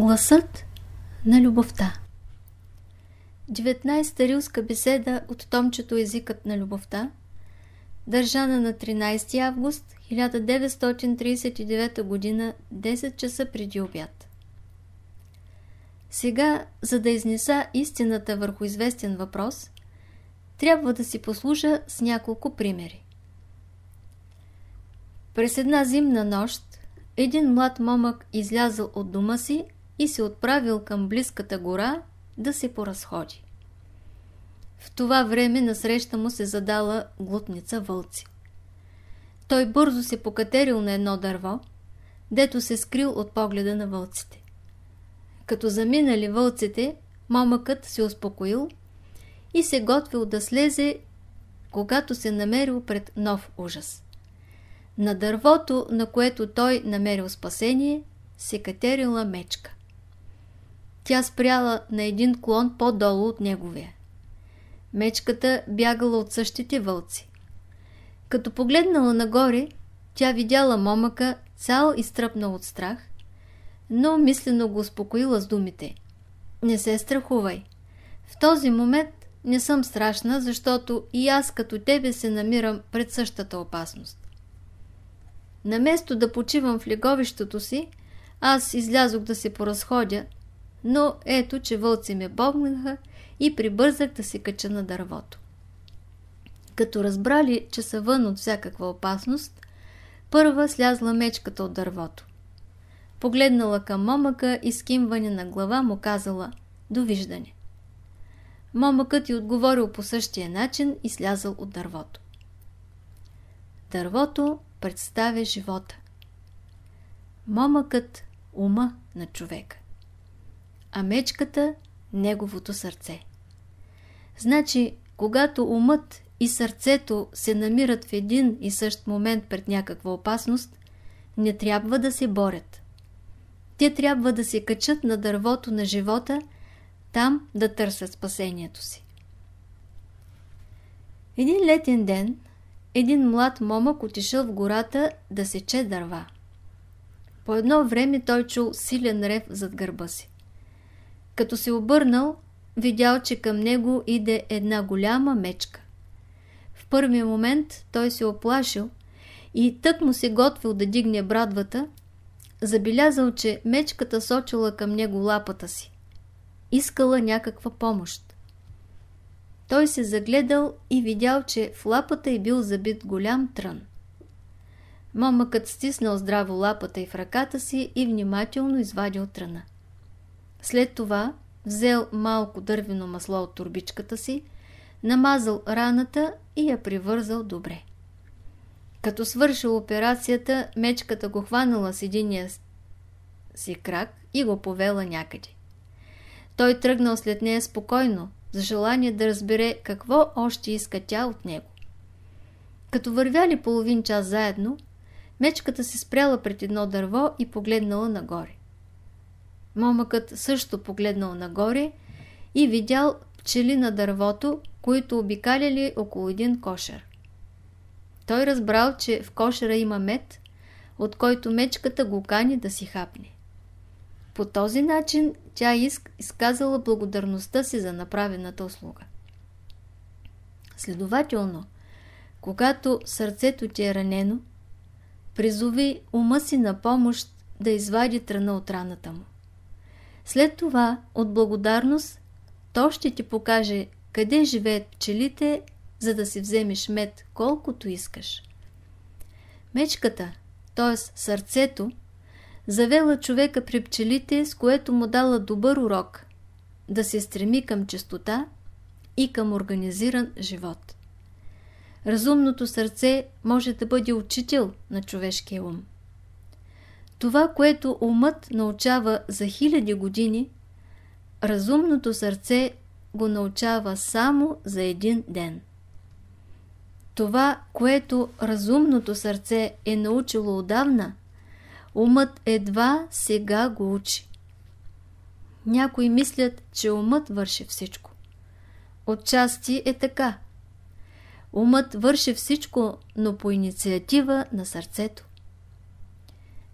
Гласът на любовта 19-та рилска беседа от томчето Езикът на любовта държана на 13 август 1939 г. 10 часа преди обяд. Сега, за да изнеса истината върху известен въпрос, трябва да си послужа с няколко примери. През една зимна нощ един млад момък излязъл от дома си и се отправил към близката гора да се поразходи. В това време насреща му се задала глутница вълци. Той бързо се покатерил на едно дърво, дето се скрил от погледа на вълците. Като заминали вълците, момъкът се успокоил и се готвил да слезе, когато се намерил пред нов ужас. На дървото, на което той намерил спасение, се катерила мечка. Тя спряла на един клон по-долу от неговия. Мечката бягала от същите вълци. Като погледнала нагоре, тя видяла момъка цял изтръпнал от страх, но мислено го успокоила с думите. Не се страхувай. В този момент не съм страшна, защото и аз като тебе се намирам пред същата опасност. Наместо да почивам в леговището си, аз излязох да се поразходя, но ето, че вълци ме богнаха и прибързах да се кача на дървото. Като разбрали, че са вън от всякаква опасност, първа слязла мечката от дървото. Погледнала към момъка и скимване на глава му казала «Довиждане». Момъкът й отговорил по същия начин и слязал от дървото. Дървото представя живота. Момъкът – ума на човека а мечката – неговото сърце. Значи, когато умът и сърцето се намират в един и същ момент пред някаква опасност, не трябва да се борят. Те трябва да се качат на дървото на живота, там да търсят спасението си. Един летен ден, един млад момък отишъл в гората да сече дърва. По едно време той чул силен рев зад гърба си. Като се обърнал, видял, че към него иде една голяма мечка. В първия момент той се оплашил и тък му се готвил да дигне брадвата, забелязал, че мечката сочила към него лапата си. Искала някаква помощ. Той се загледал и видял, че в лапата е бил забит голям трън. Момъкът стиснал здраво лапата и в ръката си и внимателно извадил тръна. След това взел малко дървено масло от турбичката си, намазал раната и я привързал добре. Като свършил операцията, мечката го хванала с единия си крак и го повела някъде. Той тръгнал след нея спокойно, за желание да разбере какво още иска тя от него. Като вървяли половин час заедно, мечката се спряла пред едно дърво и погледнала нагоре. Момъкът също погледнал нагоре и видял пчели на дървото, които обикаляли около един кошер. Той разбрал, че в кошера има мед, от който мечката го кани да си хапне. По този начин тя изказала благодарността си за направената услуга. Следователно, когато сърцето ти е ранено, призови ума си на помощ да извади тръна от раната му. След това, от благодарност, то ще ти покаже къде живеят пчелите, за да си вземеш мед колкото искаш. Мечката, т.е. сърцето, завела човека при пчелите, с което му дала добър урок да се стреми към чистота и към организиран живот. Разумното сърце може да бъде учител на човешкия ум. Това, което умът научава за хиляди години, разумното сърце го научава само за един ден. Това, което разумното сърце е научило отдавна, умът едва сега го учи. Някои мислят, че умът върши всичко. Отчасти е така. Умът върши всичко, но по инициатива на сърцето.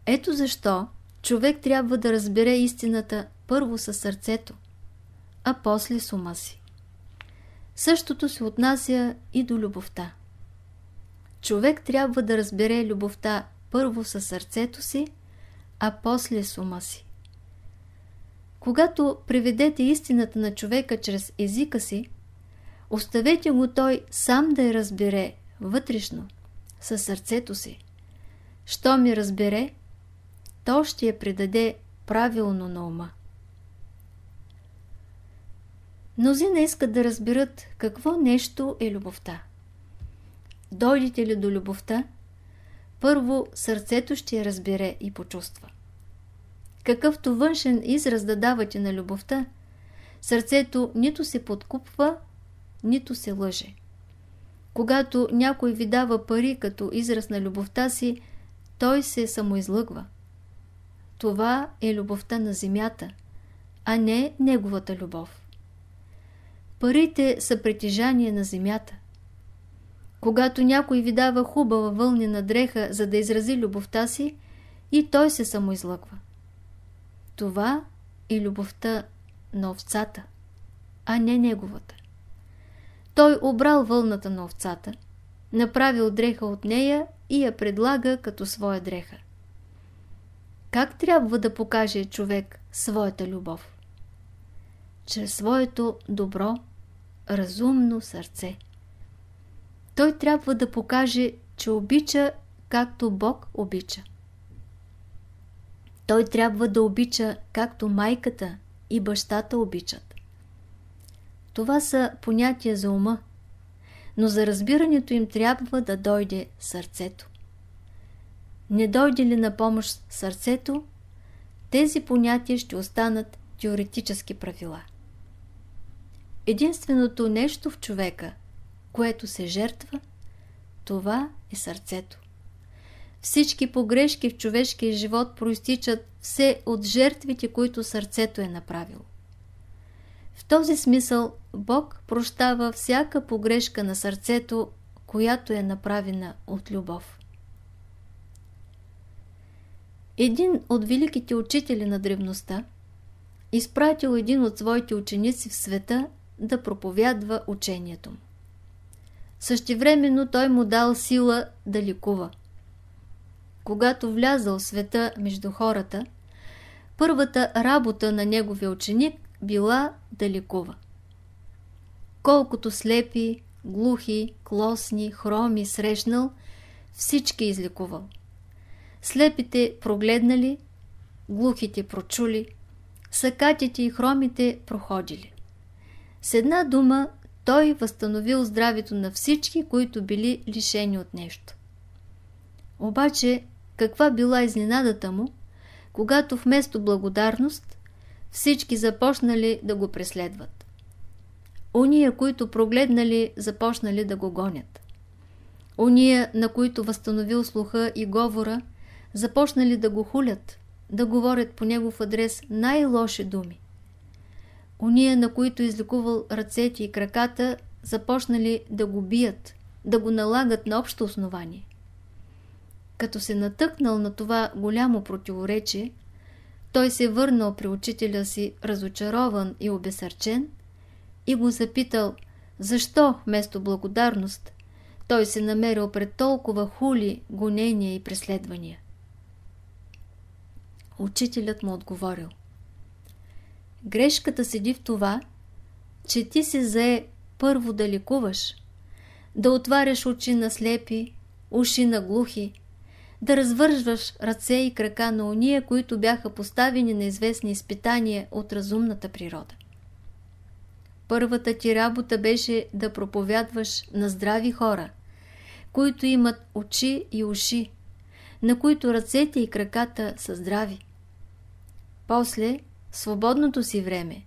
Ето защо човек трябва да разбере истината първо със сърцето, а после с ума си. Същото се отнася и до любовта. Човек трябва да разбере любовта първо със сърцето си, а после с ума си. Когато приведете истината на човека чрез езика си, оставете го той сам да я разбере вътрешно, със сърцето си. Що ми разбере, то ще я предаде правилно на ума. Мнозина искат да разберат какво нещо е любовта. Дойдете ли до любовта, първо сърцето ще я разбере и почувства. Какъвто външен израз да давате на любовта, сърцето нито се подкупва, нито се лъже. Когато някой ви дава пари като израз на любовта си, той се самоизлъгва. Това е любовта на земята, а не неговата любов. Парите са притежание на земята. Когато някой ви дава хубава вълнена дреха, за да изрази любовта си, и той се самоизлъгва. Това е любовта на овцата, а не неговата. Той обрал вълната на овцата, направил дреха от нея и я предлага като своя дреха. Как трябва да покаже човек своята любов? Чрез своето добро, разумно сърце. Той трябва да покаже, че обича както Бог обича. Той трябва да обича както майката и бащата обичат. Това са понятия за ума, но за разбирането им трябва да дойде сърцето. Не дойде ли на помощ сърцето, тези понятия ще останат теоретически правила. Единственото нещо в човека, което се жертва, това е сърцето. Всички погрешки в човешкия живот проистичат все от жертвите, които сърцето е направило. В този смисъл Бог прощава всяка погрешка на сърцето, която е направена от любов. Един от великите учители на древността изпратил един от своите ученици в света да проповядва учението му. Същевременно той му дал сила да ликува. Когато влязал в света между хората, първата работа на неговия ученик била да ликува. Колкото слепи, глухи, клосни, хроми срещнал, всички излекувал. Слепите прогледнали, глухите прочули, сакатите и хромите проходили. С една дума той възстановил здравето на всички, които били лишени от нещо. Обаче, каква била изненадата му, когато вместо благодарност всички започнали да го преследват. Уния, които прогледнали, започнали да го гонят. Уния, на които възстановил слуха и говора, започнали да го хулят, да говорят по негов адрес най-лоши думи. Уния, на които излекувал ръцете и краката, започнали да го бият, да го налагат на общо основание. Като се натъкнал на това голямо противоречие, той се върнал при учителя си разочарован и обесърчен и го запитал, защо вместо благодарност той се намерил пред толкова хули, гонения и преследвания. Учителят му отговорил. Грешката седи в това, че ти се зае първо да ликуваш, да отваряш очи на слепи, уши на глухи, да развържваш ръце и крака на уния, които бяха поставени на известни изпитания от разумната природа. Първата ти работа беше да проповядваш на здрави хора, които имат очи и уши, на които ръцете и краката са здрави. После, свободното си време,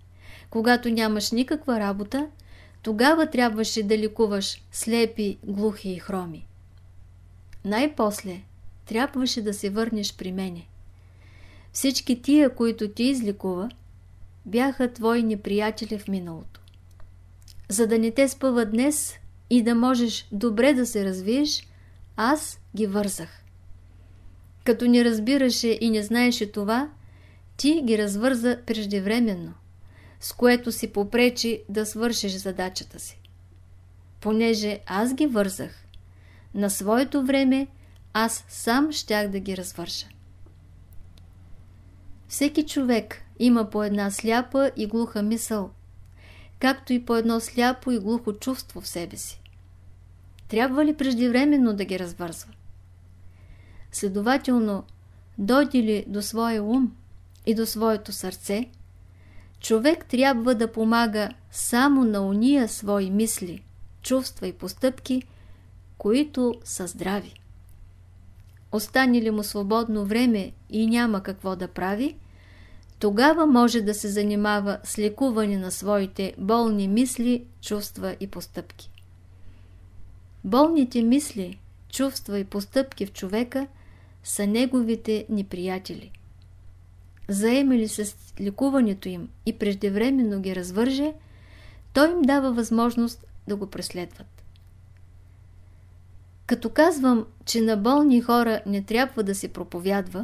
когато нямаш никаква работа, тогава трябваше да ликуваш слепи, глухи и хроми. Най-после трябваше да се върнеш при мене. Всички тия, които ти изликува, бяха твои неприятели в миналото. За да не те спъва днес и да можеш добре да се развиеш, аз ги вързах. Като не разбираше и не знаеше това, ти ги развърза преждевременно, с което си попречи да свършиш задачата си. Понеже аз ги вързах, на своето време аз сам щях да ги развърша. Всеки човек има по една сляпа и глуха мисъл, както и по едно сляпо и глухо чувство в себе си. Трябва ли преждевременно да ги развързва? Следователно, дойде ли до своя ум и до своето сърце, човек трябва да помага само на уния свои мисли, чувства и постъпки, които са здрави. Остане ли му свободно време и няма какво да прави, тогава може да се занимава с лекуване на своите болни мисли, чувства и постъпки. Болните мисли, чувства и постъпки в човека са неговите неприятели. Заеме ли с лекуването им и преждевременно ги развърже, той им дава възможност да го преследват. Като казвам, че на болни хора не трябва да се проповядва,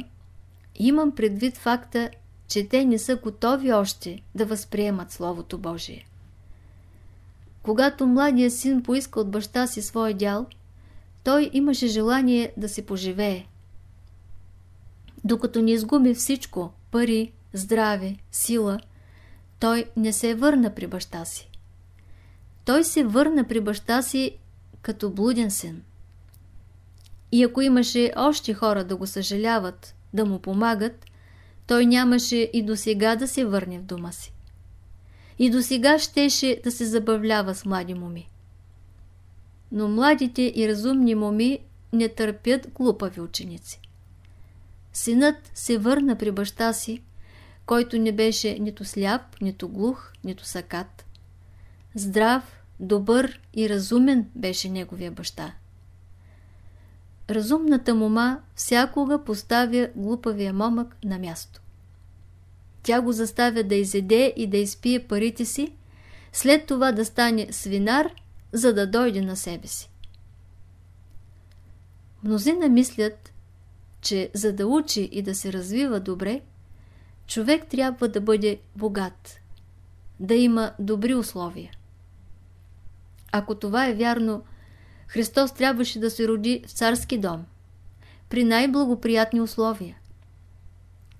имам предвид факта, че те не са готови още да възприемат Словото Божие. Когато младият син поиска от баща си своя дял, той имаше желание да се поживее. Докато не изгуби всичко – пари, здраве, сила, той не се върна при баща си. Той се върна при баща си като блуден син. И ако имаше още хора да го съжаляват, да му помагат, той нямаше и до сега да се върне в дома си. И до сега щеше да се забавлява с млади моми. Но младите и разумни моми не търпят глупави ученици. Синът се върна при баща си, който не беше нито сляп, нито глух, нито сакат. Здрав, добър и разумен беше неговия баща. Разумната мома всякога поставя глупавия момък на място. Тя го заставя да изеде и да изпие парите си, след това да стане свинар, за да дойде на себе си. Мнозина мислят, че за да учи и да се развива добре, човек трябва да бъде богат, да има добри условия. Ако това е вярно, Христос трябваше да се роди в царски дом, при най-благоприятни условия.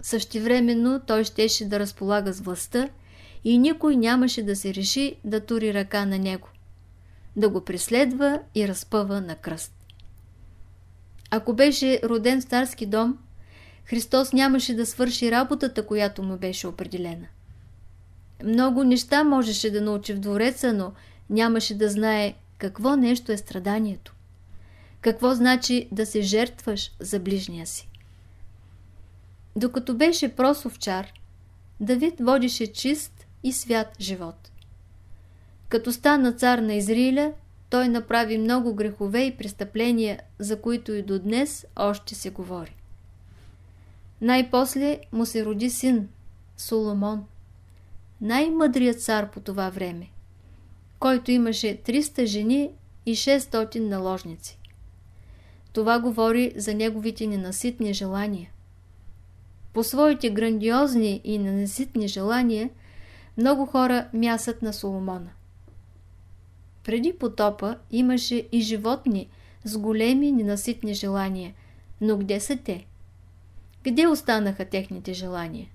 Същевременно той щеше да разполага с властта и никой нямаше да се реши да тури ръка на него, да го преследва и разпъва на кръст. Ако беше роден в царски дом, Христос нямаше да свърши работата, която му беше определена. Много неща можеше да научи в двореца, но нямаше да знае какво нещо е страданието. Какво значи да се жертваш за ближния си. Докато беше просовчар, Давид водише чист и свят живот. Като стана цар на Израиля, той направи много грехове и престъпления, за които и до днес още се говори. Най-после му се роди син, Соломон, най-мъдрият цар по това време, който имаше 300 жени и 600 наложници. Това говори за неговите ненаситни желания. По своите грандиозни и ненаситни желания много хора мясат на Соломона. Преди потопа имаше и животни с големи ненаситни желания, но где са те? Къде останаха техните желания?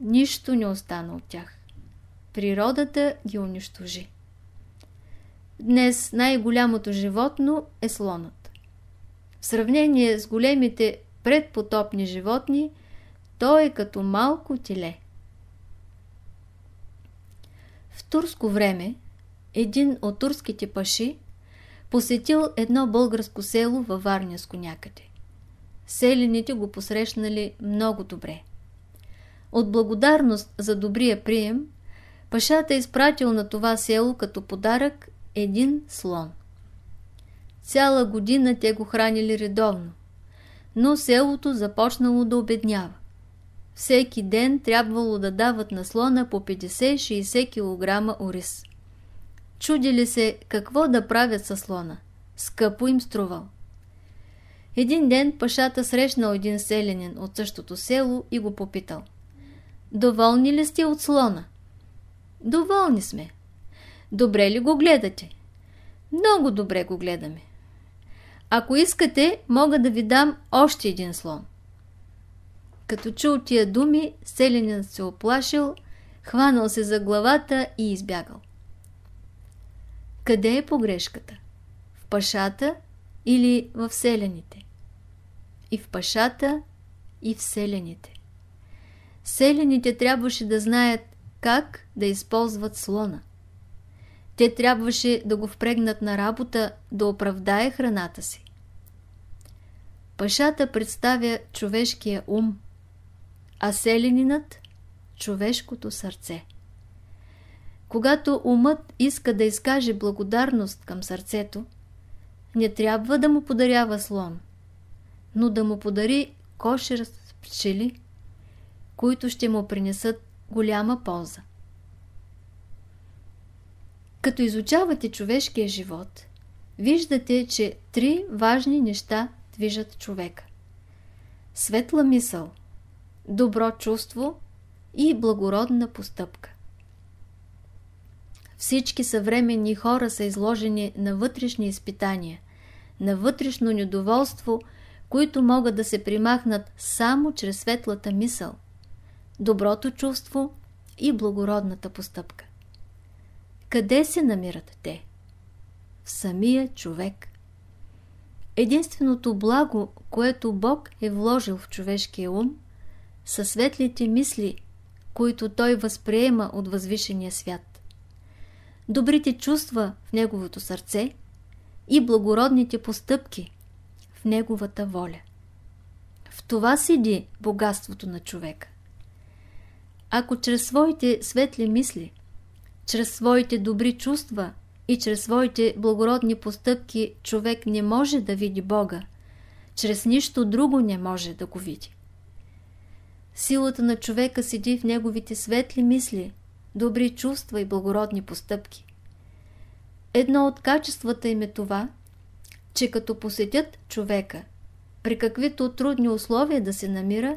Нищо не остана от тях. Природата ги унищожи. Днес най-голямото животно е слонът. В сравнение с големите предпотопни животни, то е като малко теле. В турско време един от турските паши посетил едно българско село във Варняско някъде. Селените го посрещнали много добре. От благодарност за добрия прием, пашата е изпратил на това село като подарък един слон. Цяла година те го хранили редовно, но селото започнало да обеднява. Всеки ден трябвало да дават на слона по 50-60 кг ориз. Чудили се какво да правят със слона. Скъпо им струвал. Един ден пашата срещнал един селянин от същото село и го попитал. Доволни ли сте от слона? Доволни сме. Добре ли го гледате? Много добре го гледаме. Ако искате, мога да ви дам още един слон. Като чул тия думи, селянинът се оплашил, хванал се за главата и избягал. Къде е погрешката? В пашата или в селените? И в пашата, и в селените. Селените трябваше да знаят как да използват слона. Те трябваше да го впрегнат на работа да оправдае храната си. Пашата представя човешкия ум, а селенинът – човешкото сърце. Когато умът иска да изкаже благодарност към сърцето, не трябва да му подарява слон, но да му подари кошер с пчели, които ще му принесат голяма полза. Като изучавате човешкия живот, виждате, че три важни неща движат човека. Светла мисъл, добро чувство и благородна постъпка. Всички съвременни хора са изложени на вътрешни изпитания, на вътрешно недоволство, които могат да се примахнат само чрез светлата мисъл, доброто чувство и благородната постъпка. Къде се намират те? В самия човек. Единственото благо, което Бог е вложил в човешкия ум, са светлите мисли, които той възприема от възвишения свят. Добрите чувства в неговото сърце и благородните постъпки в неговата воля. В това седи богатството на човека. Ако чрез своите светли мисли – чрез своите добри чувства и чрез своите благородни постъпки човек не може да види Бога. Чрез нищо друго не може да го види. Силата на човека седи в неговите светли мисли, добри чувства и благородни постъпки. Едно от качествата им е това, че като посетят човека, при каквито трудни условия да се намира,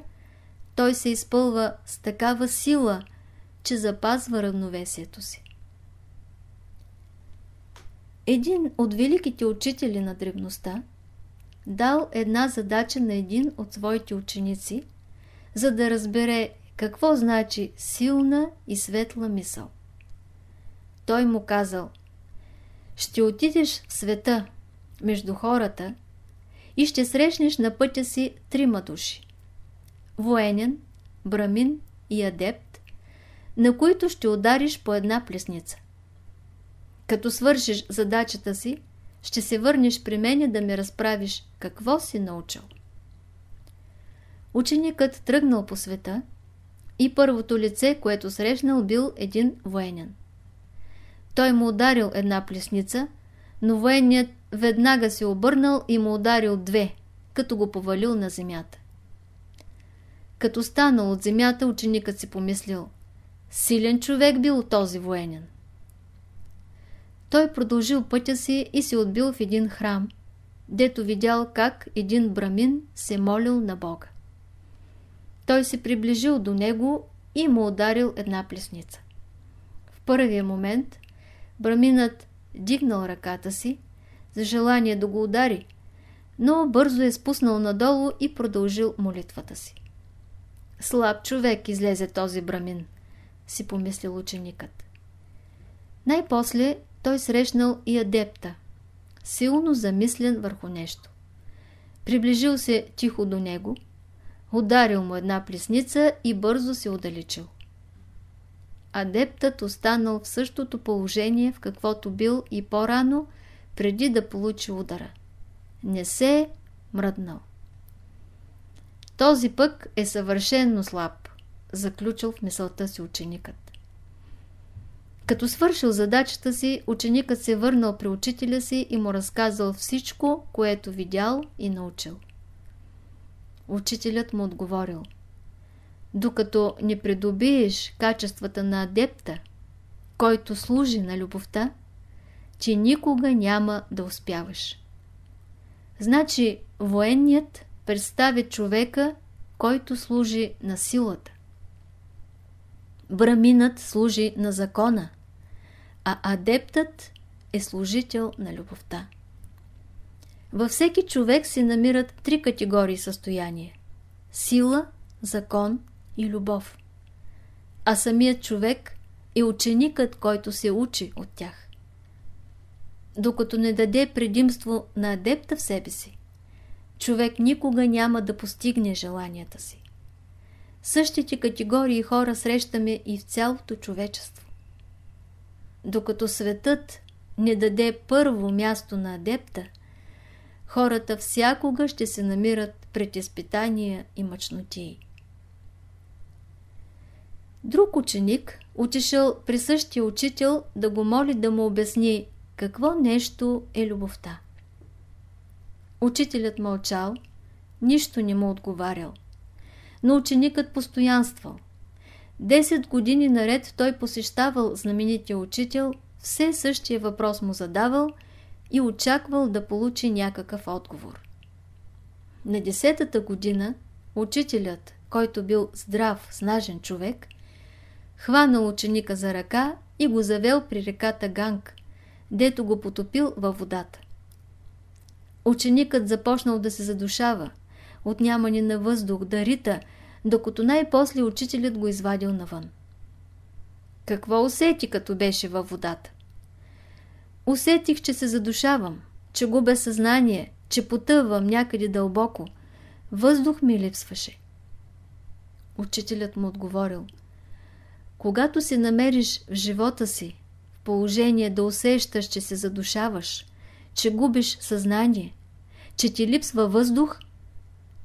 той се изпълва с такава сила – че запазва равновесието си. Един от великите учители на древността дал една задача на един от своите ученици, за да разбере какво значи силна и светла мисъл. Той му казал Ще отидеш в света, между хората, и ще срещнеш на пътя си трима души. Военен, брамин и адепт, на които ще удариш по една плесница. Като свършиш задачата си, ще се върнеш при мене да ми разправиш какво си научил. Ученикът тръгнал по света и първото лице, което срещнал, бил един военен. Той му ударил една плесница, но военният веднага се обърнал и му ударил две, като го повалил на земята. Като станал от земята, ученикът си помислил – Силен човек бил този военен. Той продължил пътя си и се отбил в един храм, дето видял как един брамин се молил на Бога. Той се приближил до него и му ударил една плесница. В първия момент браминът дигнал ръката си, за желание да го удари, но бързо е спуснал надолу и продължил молитвата си. Слаб човек излезе този брамин – си помислил ученикът. Най-после той срещнал и адепта, силно замислен върху нещо. Приближил се тихо до него, ударил му една плесница и бързо се удалечил. Адептът останал в същото положение, в каквото бил и по-рано, преди да получи удара. Не се е мръднал. Този пък е съвършенно слаб заключил в мисълта си ученикът. Като свършил задачата си, ученикът се върнал при учителя си и му разказал всичко, което видял и научил. Учителят му отговорил Докато не придобиеш качествата на адепта, който служи на любовта, че никога няма да успяваш. Значи, военният представя човека, който служи на силата. Браминът служи на закона, а адептът е служител на любовта. Във всеки човек се намират три категории състояния – сила, закон и любов. А самият човек е ученикът, който се учи от тях. Докато не даде предимство на адепта в себе си, човек никога няма да постигне желанията си. Същите категории хора срещаме и в цялото човечество. Докато светът не даде първо място на адепта, хората всякога ще се намират пред изпитания и мъчнотии. Друг ученик отишъл при същия учител да го моли да му обясни какво нещо е любовта. Учителят мълчал, нищо не му отговарял. Но ученикът постоянствал. Десет години наред той посещавал знаменития учител, все същия въпрос му задавал и очаквал да получи някакъв отговор. На десетата година учителят, който бил здрав, снажен човек, хванал ученика за ръка и го завел при реката Ганг, дето го потопил във водата. Ученикът започнал да се задушава, от нямане на въздух, да рита, докато най-после учителят го извадил навън. Какво усети, като беше във водата? Усетих, че се задушавам, че губя съзнание, че потъвам някъде дълбоко. Въздух ми липсваше. Учителят му отговорил. Когато се намериш в живота си, в положение да усещаш, че се задушаваш, че губиш съзнание, че ти липсва въздух,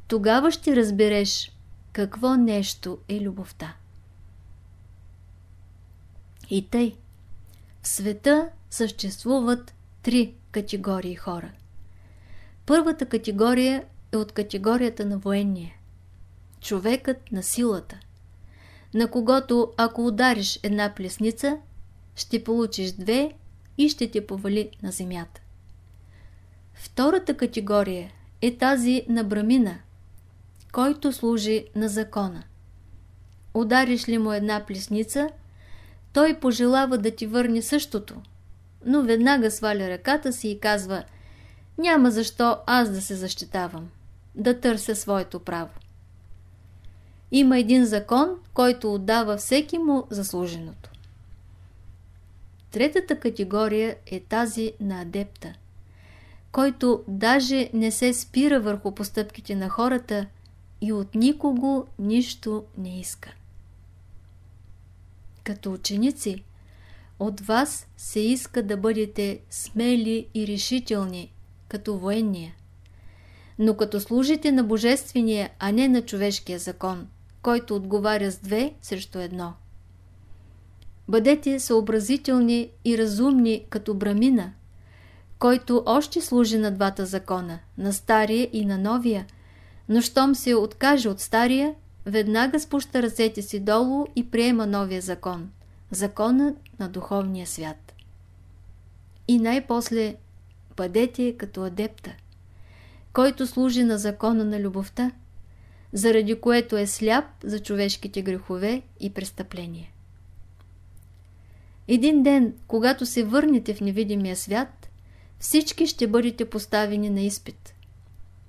тогава ще разбереш какво нещо е любовта. И тъй, в света съществуват три категории хора. Първата категория е от категорията на военния. Човекът на силата, на когото ако удариш една плесница, ще получиш две и ще те повали на земята. Втората категория е тази на брамина, който служи на закона. Удариш ли му една плесница, той пожелава да ти върне същото, но веднага сваля ръката си и казва няма защо аз да се защитавам, да търся своето право. Има един закон, който отдава всеки му заслуженото. Третата категория е тази на адепта – който даже не се спира върху постъпките на хората и от никого нищо не иска. Като ученици, от вас се иска да бъдете смели и решителни, като военния. Но като служите на Божествения, а не на човешкия закон, който отговаря с две срещу едно. Бъдете съобразителни и разумни като брамина – който още служи на двата закона, на стария и на новия, но щом се откаже от стария, веднага спуща ръцете си долу и приема новия закон, закона на духовния свят. И най-после бъдете като адепта, който служи на закона на любовта, заради което е сляп за човешките грехове и престъпления. Един ден, когато се върнете в невидимия свят, всички ще бъдете поставени на изпит.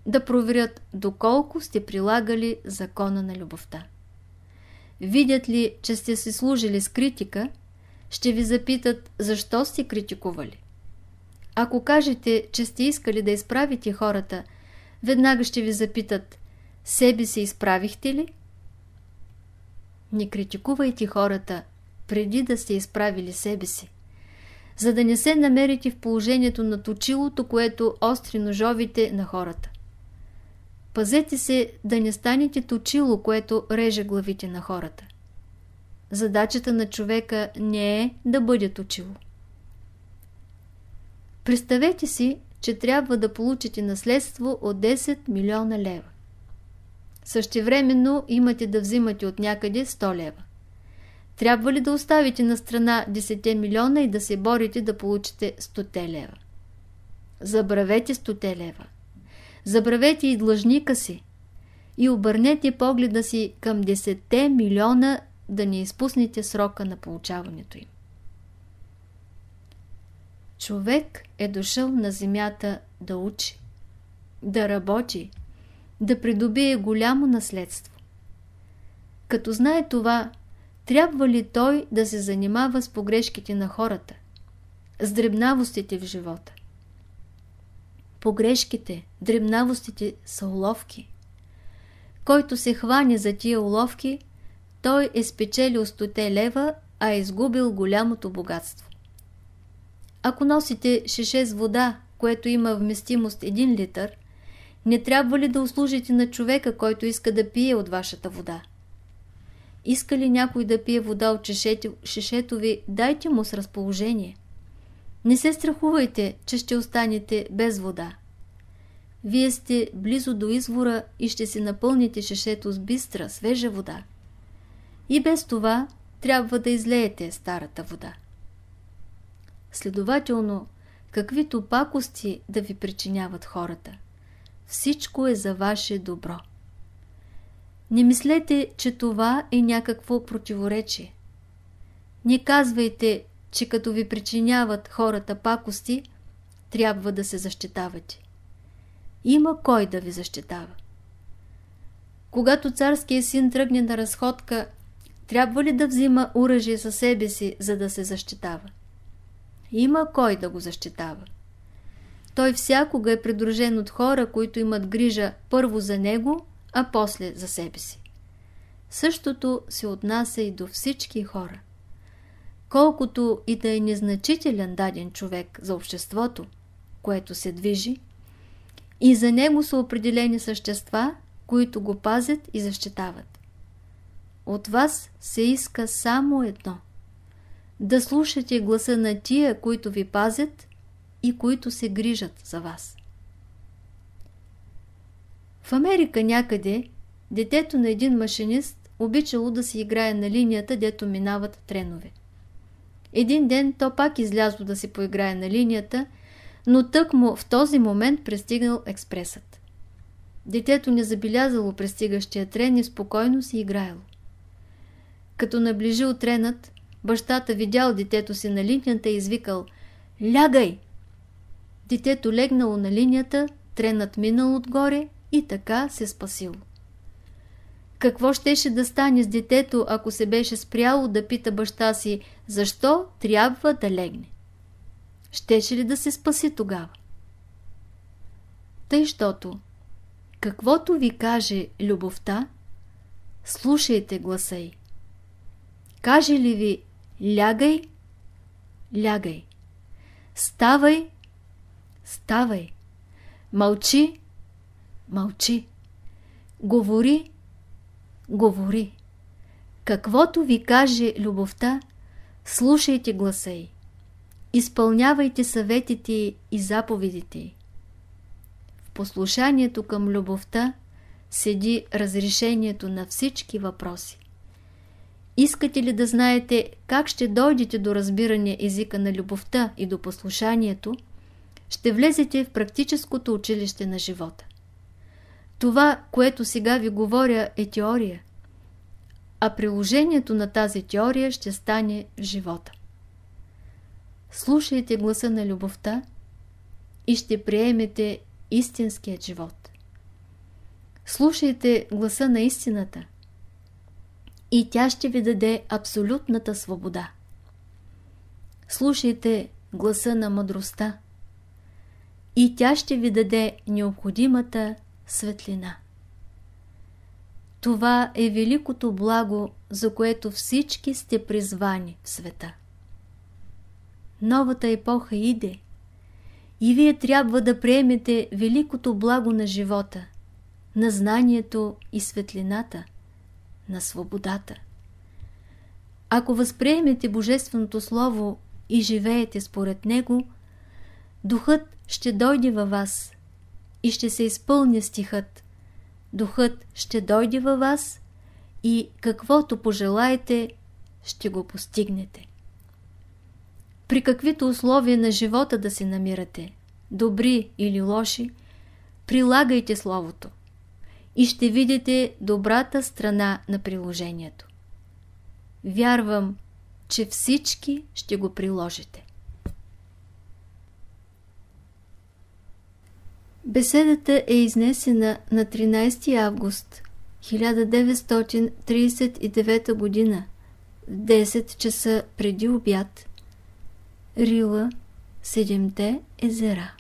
Да проверят доколко сте прилагали закона на любовта. Видят ли, че сте се служили с критика, ще ви запитат защо сте критикували. Ако кажете, че сте искали да изправите хората, веднага ще ви запитат себе се изправихте ли? Не критикувайте хората преди да сте изправили себе си за да не се намерите в положението на точилото, което остри ножовите на хората. Пазете се да не станете точило, което реже главите на хората. Задачата на човека не е да бъде точило. Представете си, че трябва да получите наследство от 10 милиона лева. Същевременно имате да взимате от някъде 100 лева. Трябва ли да оставите на страна 10 милиона и да се борите да получите 100 лева? Забравете 100 лева. Забравете и длъжника си и обърнете погледа си към 10 милиона да не изпуснете срока на получаването им. Човек е дошъл на земята да учи, да работи, да придобие голямо наследство. Като знае това, трябва ли той да се занимава с погрешките на хората, с дребнавостите в живота? Погрешките, дребнавостите са уловки. Който се хване за тия уловки, той е спечелил 100 лева, а е изгубил голямото богатство. Ако носите шеше с вода, което има вместимост 1 литър, не трябва ли да услужите на човека, който иска да пие от вашата вода? Иска ли някой да пие вода от шешето, шешето ви, дайте му с разположение. Не се страхувайте, че ще останете без вода. Вие сте близо до извора и ще си напълните шешето с бистра, свежа вода. И без това трябва да излеете старата вода. Следователно, каквито пакости да ви причиняват хората, всичко е за ваше добро. Не мислете, че това е някакво противоречие. Не казвайте, че като ви причиняват хората пакости, трябва да се защитавате. Има кой да ви защитава. Когато царският син тръгне на разходка, трябва ли да взима оръжие със себе си, за да се защитава? Има кой да го защитава. Той всякога е придружен от хора, които имат грижа първо за него, а после за себе си. Същото се отнася и до всички хора. Колкото и да е незначителен даден човек за обществото, което се движи, и за него са определени същества, които го пазят и защитават. От вас се иска само едно – да слушате гласа на тия, които ви пазят и които се грижат за вас. В Америка някъде детето на един машинист обичало да си играе на линията, дето минават тренове. Един ден то пак излязло да си поиграе на линията, но тък му в този момент пристигнал експресът. Детето не забелязало пристигащия трен и спокойно си играело. Като наближил тренът, бащата видял детето си на линията и извикал «Лягай!». Детето легнало на линията, тренът минал отгоре и така се спасил. Какво щеше да стане с детето, ако се беше спряло да пита баща си, защо трябва да легне? Щеше ли да се спаси тогава? Тъй, щото, каквото ви каже любовта, слушайте гласа й. Каже ли ви лягай, лягай. Ставай, ставай. Мълчи, мълчи. Говори, говори. Каквото ви каже любовта, слушайте гласа й. Изпълнявайте съветите и заповедите В послушанието към любовта седи разрешението на всички въпроси. Искате ли да знаете как ще дойдете до разбиране езика на любовта и до послушанието, ще влезете в практическото училище на живота. Това, което сега ви говоря, е теория, а приложението на тази теория ще стане в живота. Слушайте гласа на любовта и ще приемете истинският живот. Слушайте гласа на истината и тя ще ви даде абсолютната свобода. Слушайте гласа на мъдростта и тя ще ви даде необходимата светлина. Това е великото благо, за което всички сте призвани в света. Новата епоха иде и вие трябва да приемете великото благо на живота, на знанието и светлината, на свободата. Ако възприемете Божественото Слово и живеете според Него, Духът ще дойде във вас и ще се изпълни стихът. Духът ще дойде във вас и каквото пожелаете, ще го постигнете. При каквито условия на живота да се намирате, добри или лоши, прилагайте Словото и ще видите добрата страна на приложението. Вярвам, че всички ще го приложите. Беседата е изнесена на 13 август 1939 г. в 10 часа преди обяд. Рила, Седемте езера